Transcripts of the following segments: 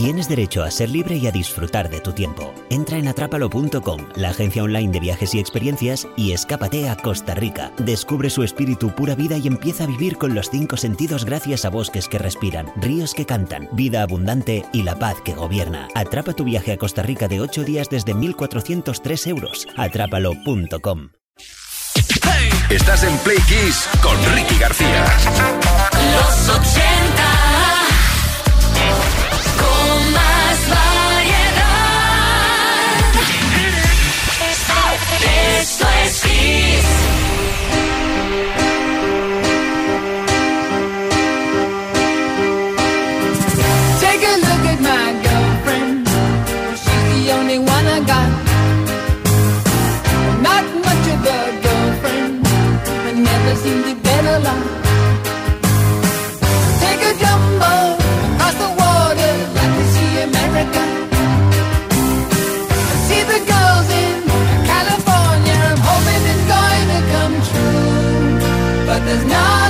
Tienes derecho a ser libre y a disfrutar de tu tiempo. Entra en atrápalo.com, la agencia online de viajes y experiencias, y escápate a Costa Rica. Descubre su espíritu pura vida y empieza a vivir con los cinco sentidos gracias a bosques que respiran, ríos que cantan, vida abundante y la paz que gobierna. Atrapa tu viaje a Costa Rica de 8 días desde 1.403 euros. Atrápalo.com. Hey, estás en Play Kiss con Ricky García. Los 80. Esto es there's not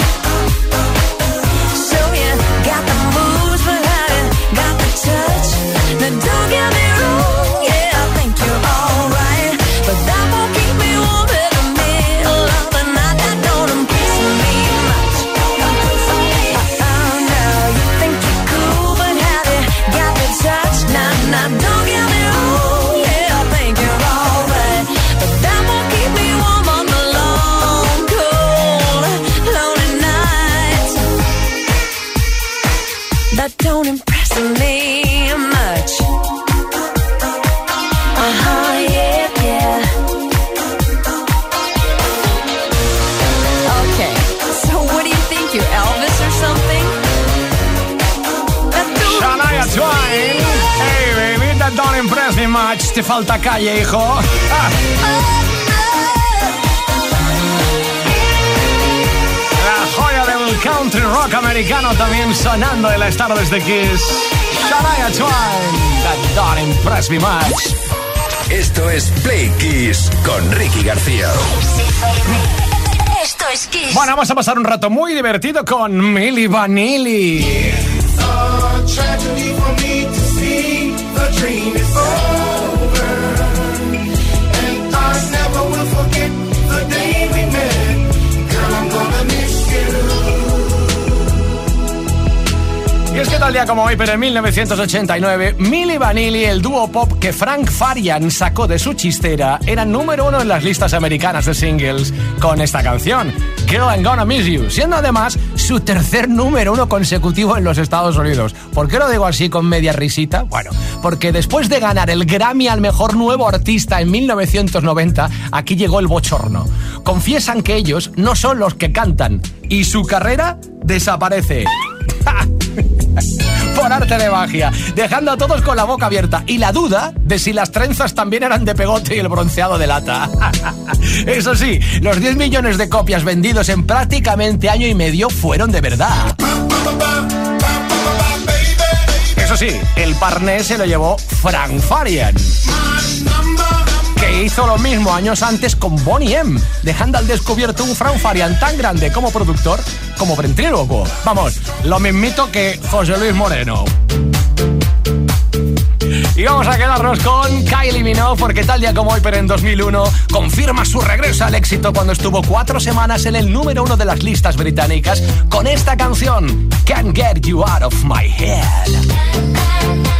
Much. Te falta calle, hijo. Ah, la joya del country rock americano también sonando en las tardes de Kiss. Shania Twain. That don't impress me much. Esto es Play Kiss con Ricky García. Esto es Kiss. Bueno, vamos a pasar un rato muy divertido con Milli Vanilli. Tal día como hoy, pero en 1989, Milli Vanilli, el dúo pop que Frank Farian sacó de su chistera, era número uno en las listas americanas de singles con esta canción, Girl I'm Gonna Miss You, siendo además su tercer número uno consecutivo en los Estados Unidos. ¿Por qué lo digo así con media risita? Bueno, porque después de ganar el Grammy al mejor nuevo artista en 1990, aquí llegó el bochorno. Confiesan que ellos no son los que cantan y su carrera desaparece. por arte de magia, dejando a todos con la boca abierta y la duda de si las trenzas también eran de pegote y el bronceado de lata. Eso sí, los 10 millones de copias vendidos en prácticamente año y medio fueron de verdad. Eso sí, el parné se lo llevó Frank Farian hizo lo mismo años antes con Bonnie M, dejando al descubierto un Farian tan grande como productor como ventrílocuo. Vamos, lo mismito que José Luis Moreno. Y vamos a quedarnos con Kylie Minogue porque tal día como hoy, pero en 2001, confirma su regreso al éxito cuando estuvo cuatro semanas en el número uno de las listas británicas con esta canción, Can't Get You Out of My Head.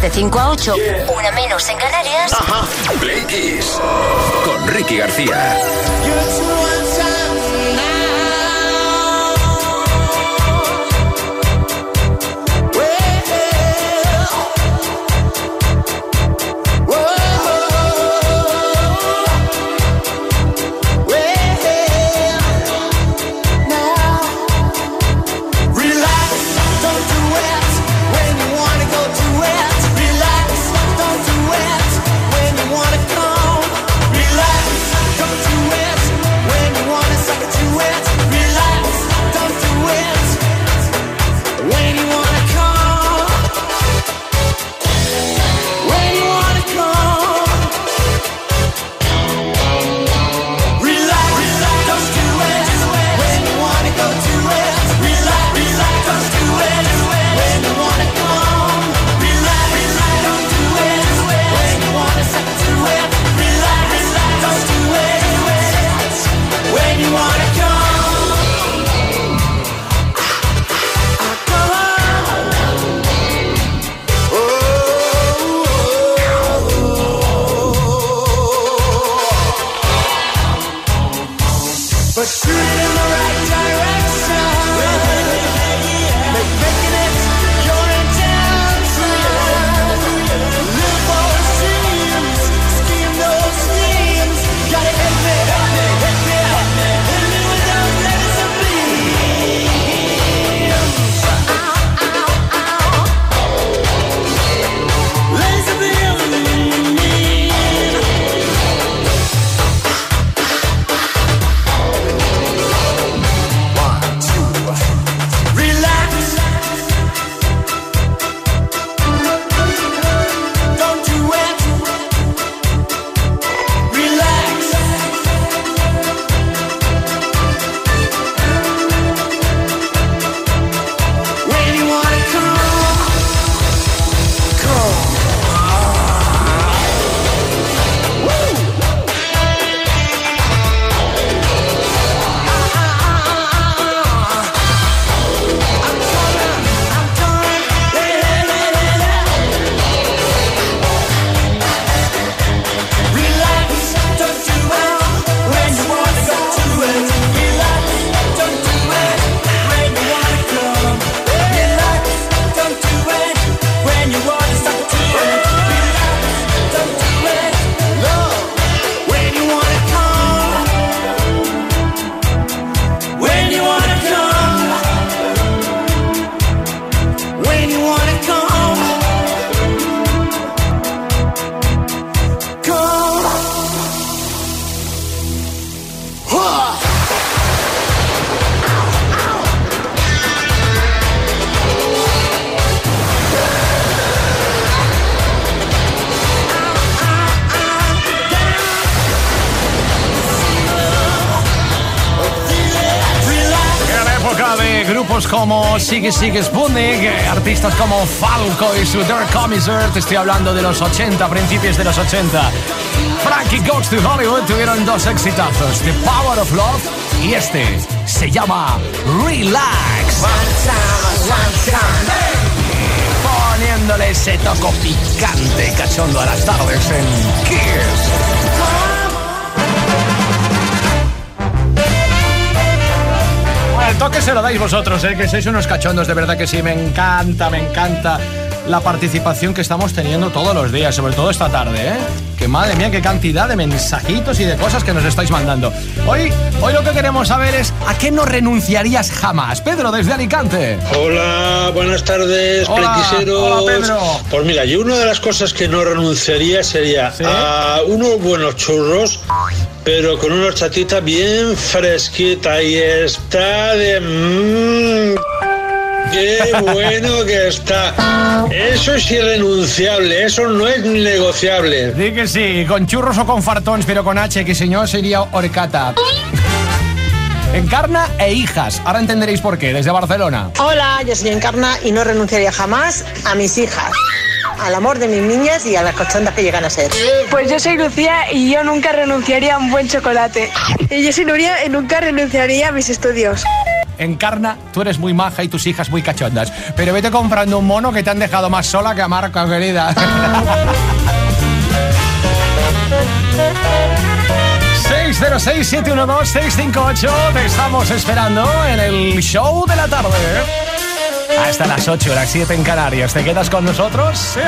De 5 a 8, una menos en Canarias. Sigue Sigue Sputnik, artistas como Falco y su Dirk Commissar. Estoy hablando de los 80, principios de los 80. Frankie Goes to Hollywood tuvieron dos exitazos: The Power of Love y este se llama Relax. Poniéndole ese toco picante cachondo a las tardes en Kiss. Toque se lo dais vosotros, ¿eh? que sois unos cachondos, de verdad que sí, me encanta, me encanta la participación que estamos teniendo todos los días, sobre todo esta tarde, ¿eh? Que madre mía, qué cantidad de mensajitos y de cosas que nos estáis mandando. Hoy, hoy lo que queremos saber es ¿a qué no renunciarías jamás? Pedro, desde Alicante. Hola, buenas tardes, Hola, hola, Pedro. Pues mira, yo una de las cosas que no renunciaría sería ¿Sí? a unos buenos churros, pero con una chatita bien fresquita y está de... mmm, ¡Qué bueno que está! Eso es irrenunciable, eso no es negociable. Di que sí, con churros o con fartons, pero con H, que si no sería horcata. Encarna e hijas. Ahora entenderéis por qué, desde Barcelona. Hola, yo soy Encarna y no renunciaría jamás a mis hijas, al amor de mis niñas y a las cochondas que llegan a ser. Pues yo soy Lucía y yo nunca renunciaría a un buen chocolate. Y yo soy Nuria y nunca renunciaría a mis estudios. Encarna, tú eres muy maja y tus hijas muy cachondas. Pero vete comprando un mono que te han dejado más sola que a Marco, querida. 606-712-658 Te estamos esperando en el show de la tarde. Hasta las 8, las 7 en Canarias. ¿Te quedas con nosotros? ¡Sí!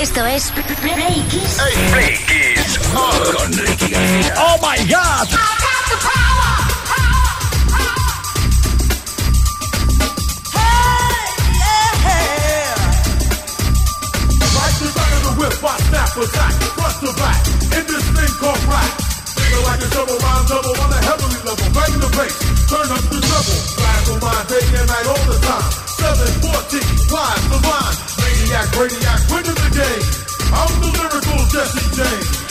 Esto es Play Kiss. Play Kiss con Ricky García. ¡Oh, my God! Like the back of the whip, I snap attack, front to back, in this thing called rap. Feel like a double rhyme double on a heavenly level. Bang the bass, turn up the treble. Flash on day and night all the time. 714, live the line. Maniac, radiac, winning the game. I'm the lyrical Jesse James.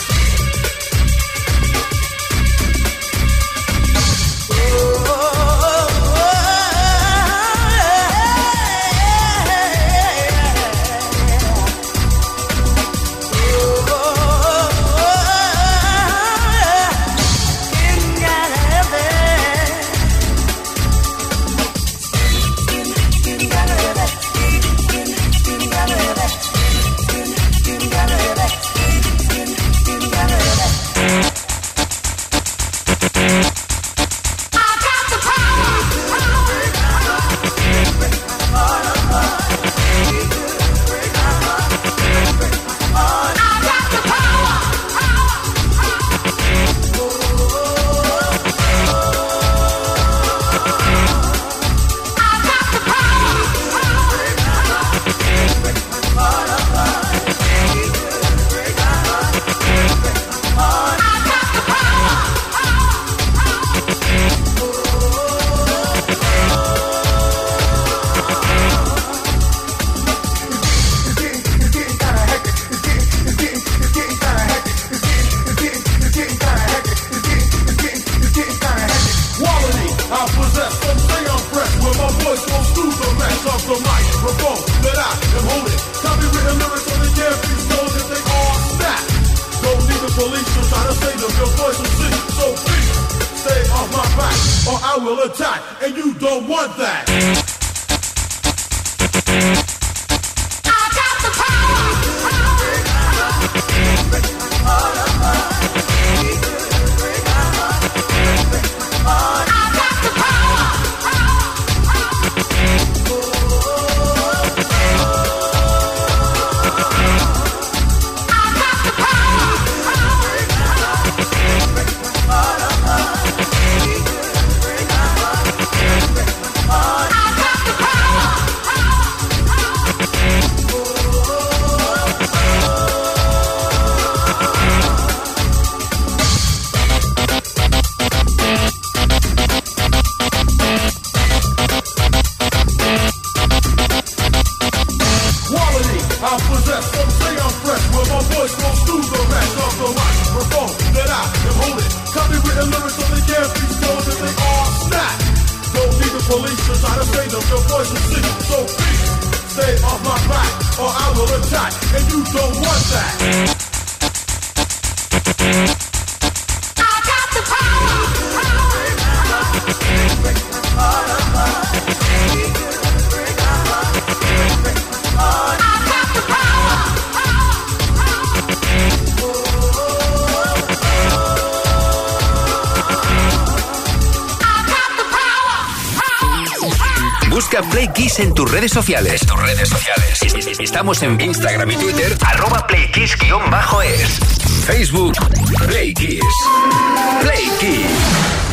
Quality, I possess. Some say I'm fresh, where my voice goes through the rest of the microphone that I am holding. Copywritten lyrics on the can't be stolen, they all snap. Don't need the police to try to save them. Your voice will sing, so please stay off my back, or I will attack, and you don't want that. Busca Play Kiss en tus redes sociales. tus redes sociales. Estamos en Instagram y Twitter. Arroba Play Kiss-es. Facebook Play Kiss. Play Kiss.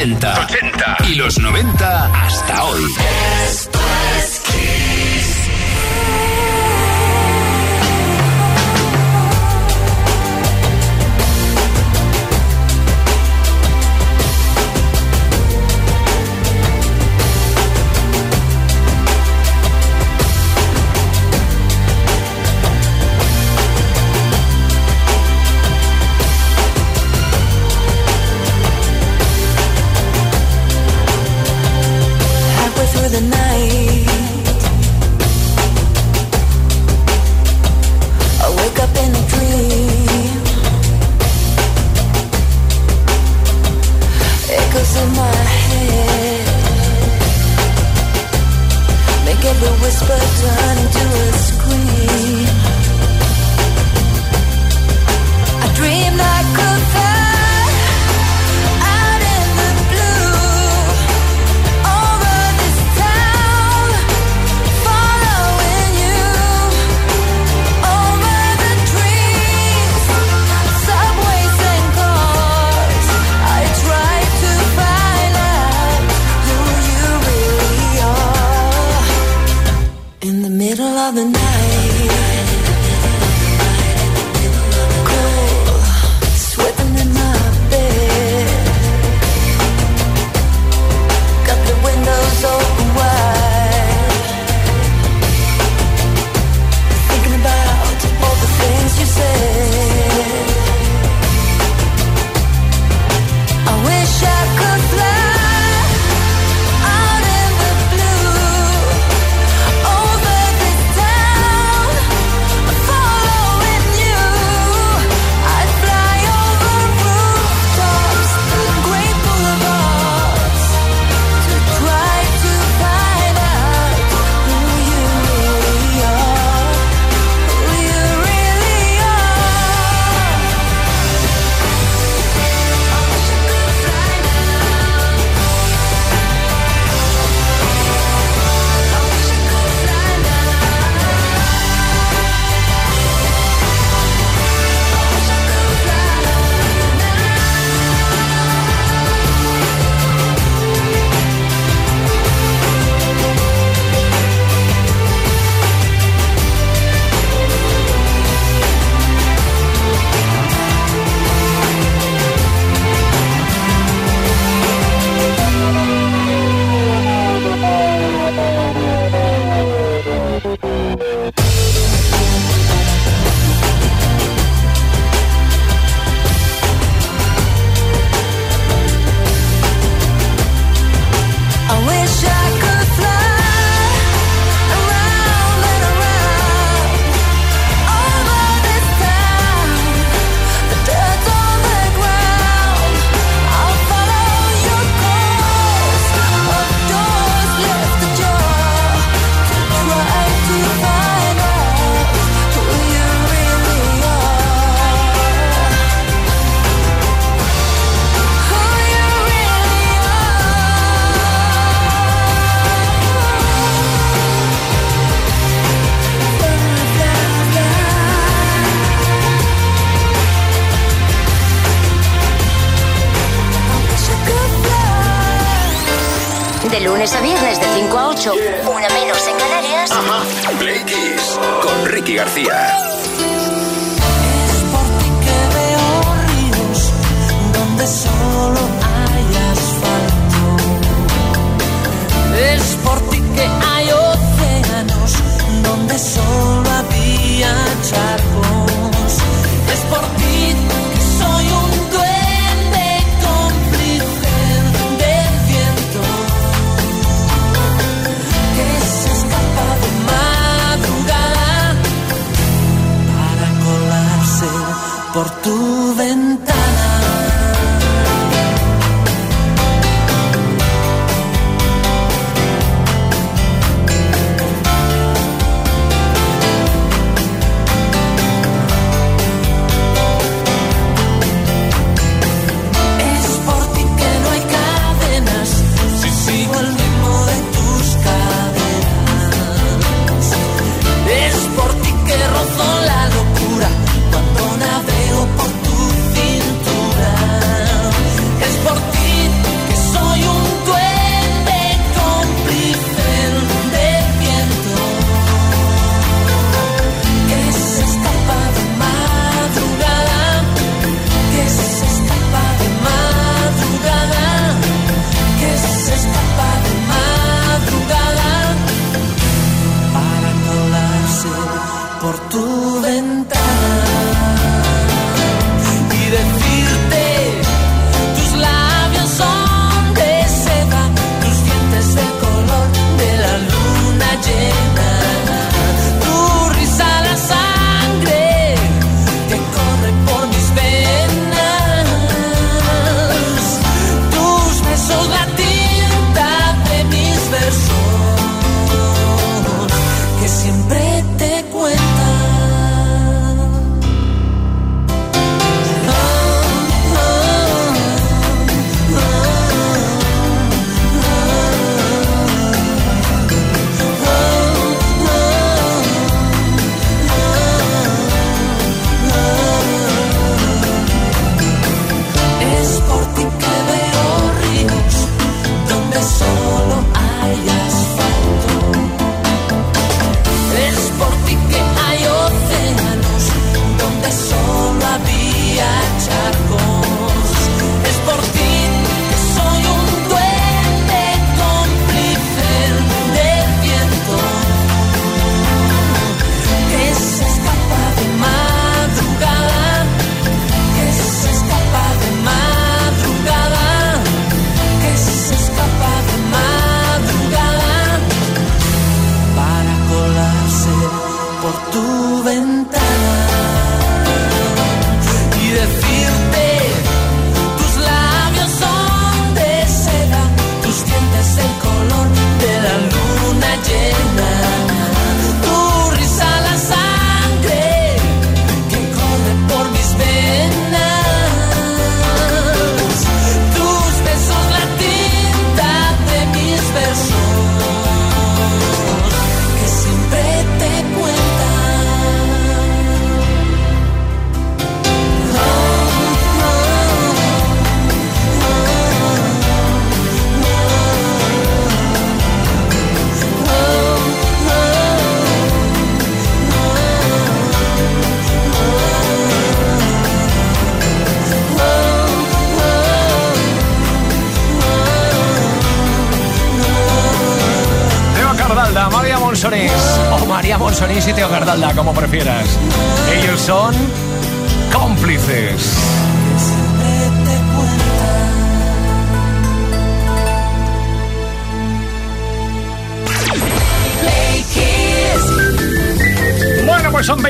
80, 80.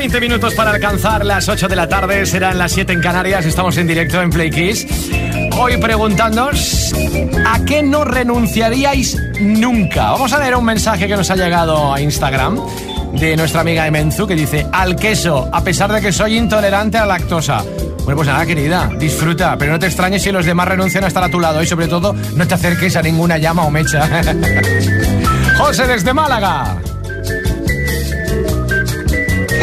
20 minutos para alcanzar las 8 de la tarde, serán las 7 en Canarias, estamos en directo en Play Kiss. Hoy preguntándoos a qué no renunciaríais nunca. Vamos a leer un mensaje que nos ha llegado a Instagram de nuestra amiga Emenzu que dice al queso, a pesar de que soy intolerante a la lactosa. Bueno, pues nada, querida, disfruta, pero no te extrañes si los demás renuncian a estar a tu lado y sobre todo no te acerques a ninguna llama o mecha. José desde Málaga.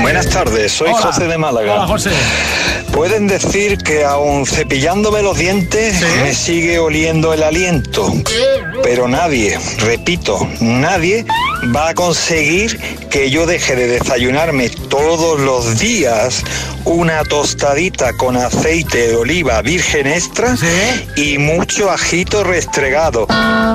Buenas tardes, soy Hola. José de Málaga. Hola, José. Pueden decir que aun cepillándome los dientes me sigue oliendo el aliento, pero nadie, repito, nadie va a conseguir que yo deje de desayunarme todos los días una tostadita con aceite de oliva virgen extra y mucho ajito restregado.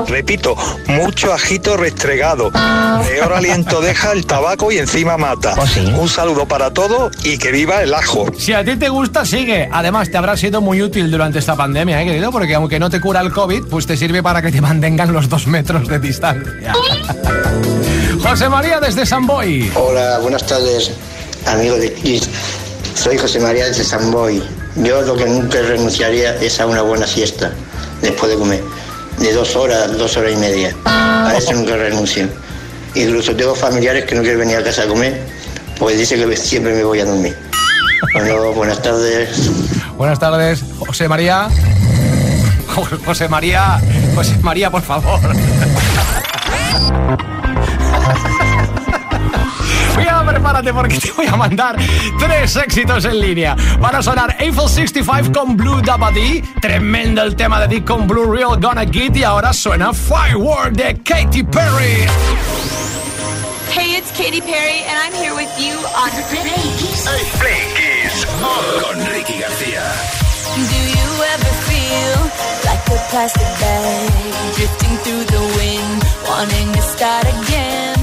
Repito, mucho ajito restregado. Peor aliento deja el tabaco y encima mata. Un saludo para todos y que viva el ajo. Si a ti te gusta, sigue. Además, te habrá sido muy útil durante esta pandemia, ¿eh, querido? Porque aunque no te cura el COVID, pues te sirve para que te mantengan los dos metros de distancia. José María desde San Boy. Hola, buenas tardes, amigo de Kiss. Soy José María de Samboy. Yo lo que nunca renunciaría es a una buena siesta después de comer. De dos horas, dos horas y media. A eso nunca renuncio. Incluso tengo familiares que no quieren venir a casa a comer, pues dice que siempre me voy a dormir. Bueno, buenas tardes. Buenas tardes, José María. Jo- José María, José María, por favor. Prepárate porque te voy a mandar tres éxitos en línea. Van a sonar Eiffel 65 con Blue Dabadi, tremendo el tema de Dick con Blue Real Gonna Get y ahora suena Firework de Katy Perry. Hey, it's Katy Perry, and I'm here with you on Play Kiss. Play Kiss con Ricky García. Do you ever feel like a plastic bag drifting through the wind, wanting to start again?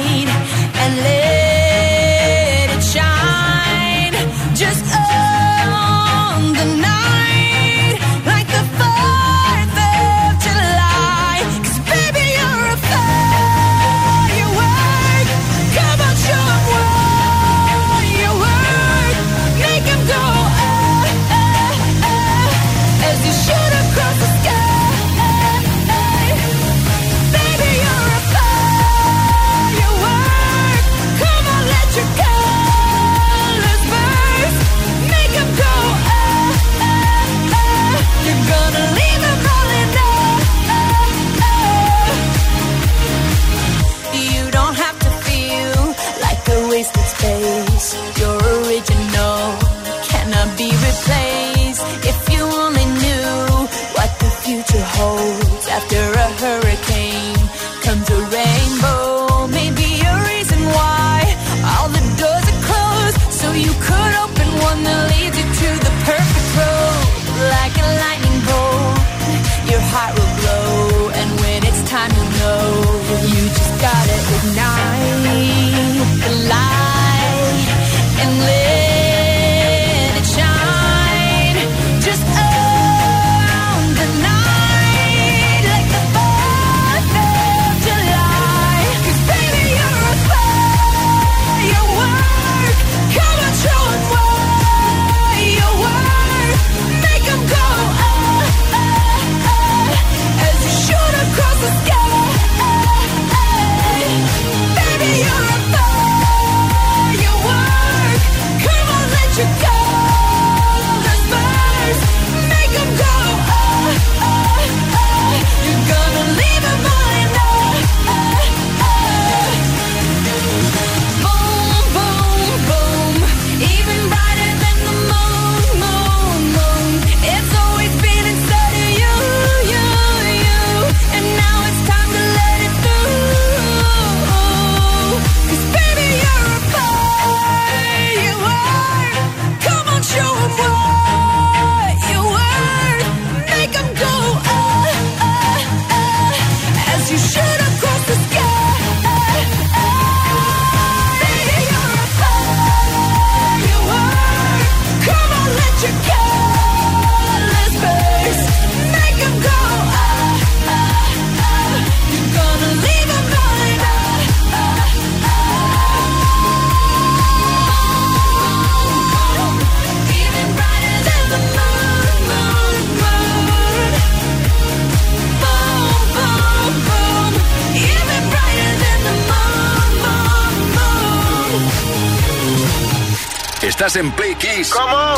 Estás en Play Kiss. ¿Cómo?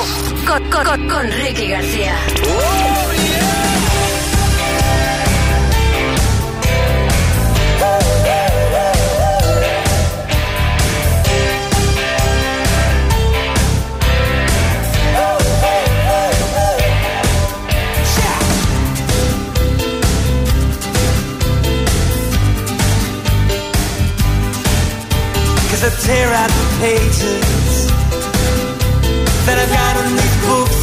Con, con- con- con Ricky García. Cause I tear out the pages that I've got in these books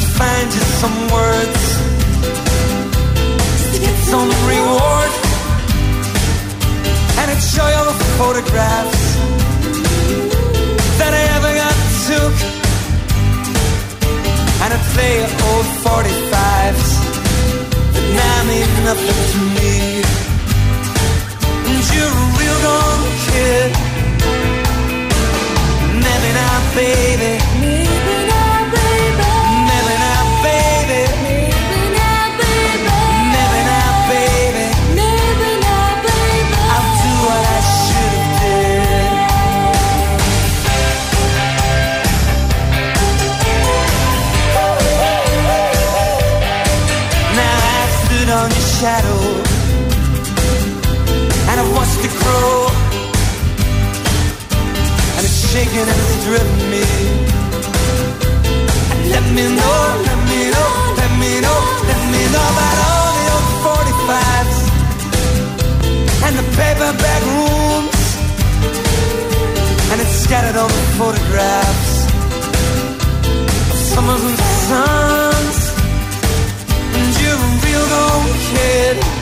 to find just some words to get some reward. And I'd show you the photographs that I ever got took. And I'd play old 45s that now mean nothing to me. And you're a real gone kid. Maybe not, baby. Maybe not, baby. Maybe not, baby. Maybe not, baby. Maybe not, baby. Maybe not, baby. I'll do what I should have did. Now I stood on your shadow and I watched it grow. And it's shaking and it's driven let me know, let me know, let me know, let me know about all the old 45s and the paperback rooms. And it's scattered on the photographs of summers and suns. And you're a real old kid.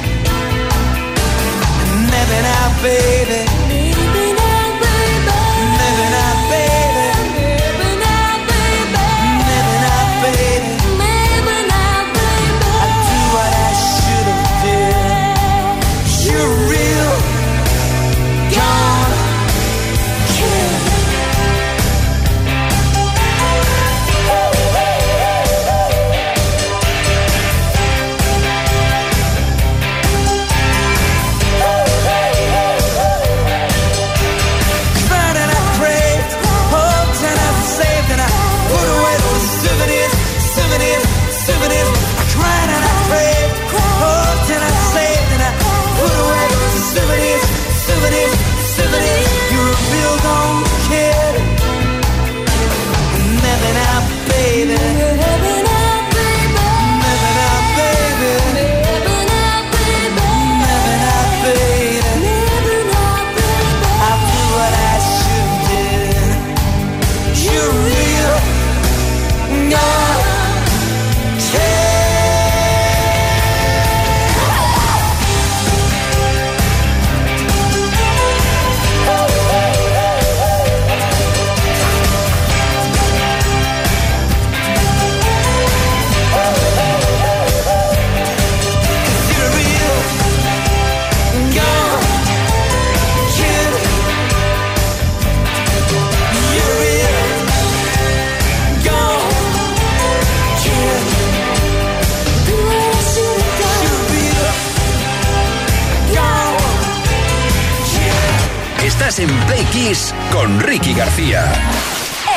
Kiss con Ricky García.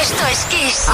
Esto es Kiss.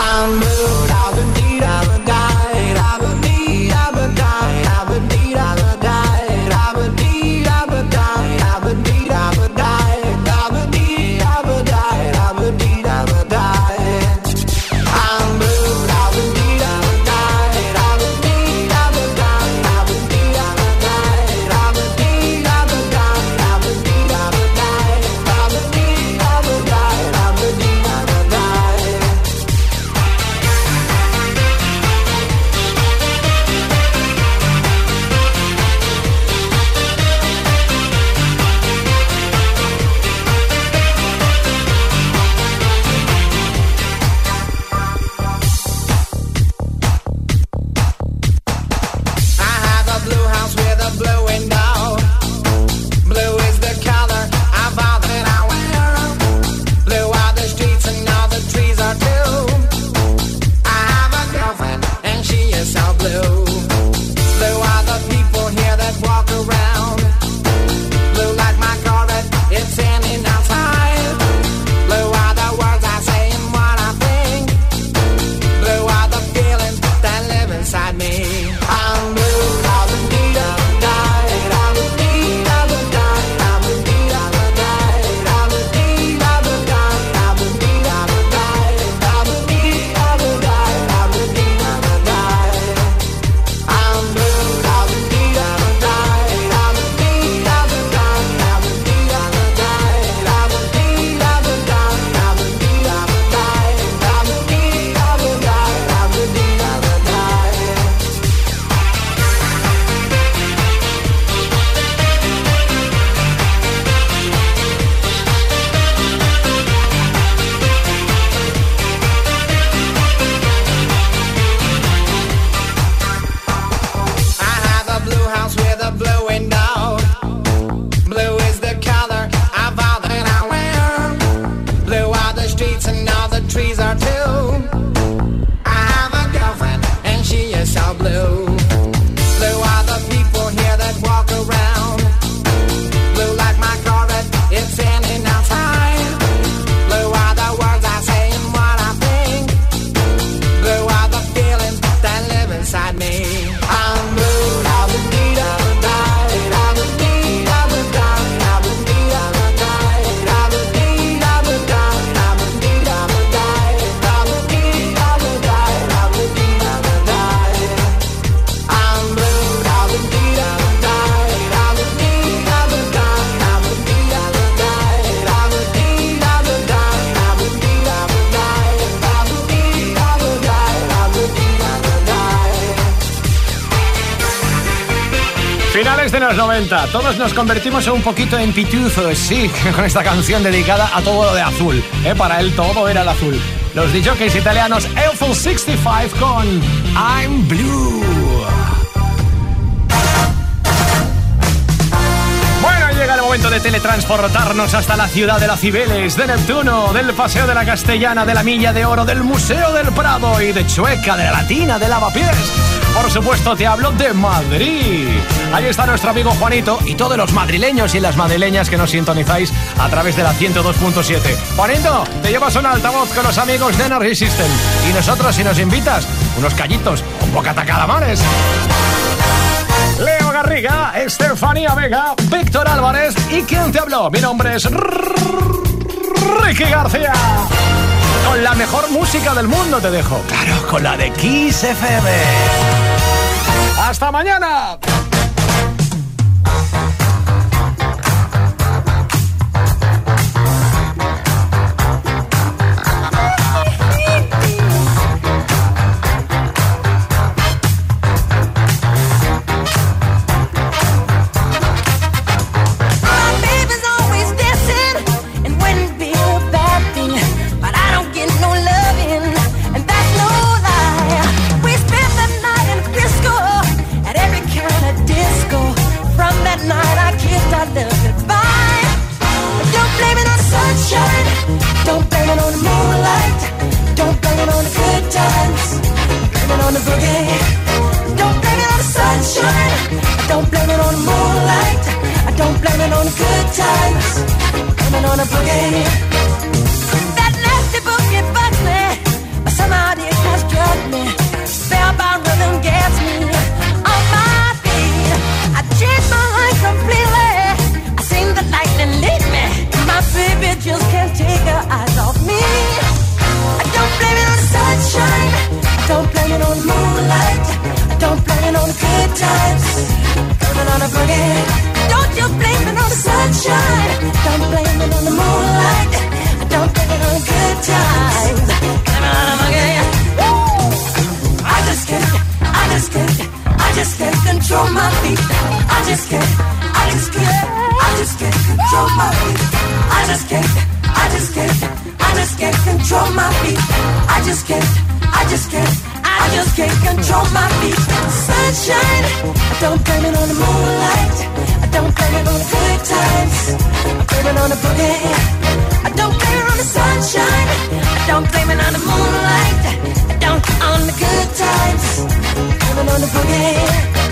Todos nos convertimos un poquito en pituzos, sí, con esta canción dedicada a todo lo de azul. Eh, para él todo era el azul. Los DJs italianos Elful 65 con I'm Blue. Bueno, llega el momento de teletransportarnos hasta la ciudad de las Cibeles, de Neptuno, del Paseo de la Castellana, de la Milla de Oro, del Museo del Prado y de Chueca, de la Latina, de Lavapiés. Por supuesto, te hablo de Madrid. Ahí está nuestro amigo Juanito y todos los madrileños y las madrileñas que nos sintonizáis a través de la 102.7. Juanito, te llevas un altavoz con los amigos de Energy System. Y nosotros, si nos invitas, unos callitos con bocata calamares. Leo Garriga, Estefanía Vega, Víctor Álvarez y quien te habló. Mi nombre es Ricky García. Con la mejor música del mundo te dejo. Claro, con la de Kiss FM. ¡Hasta mañana! don't blame it on the moonlight. I don't on the good times. Coming on the boogie.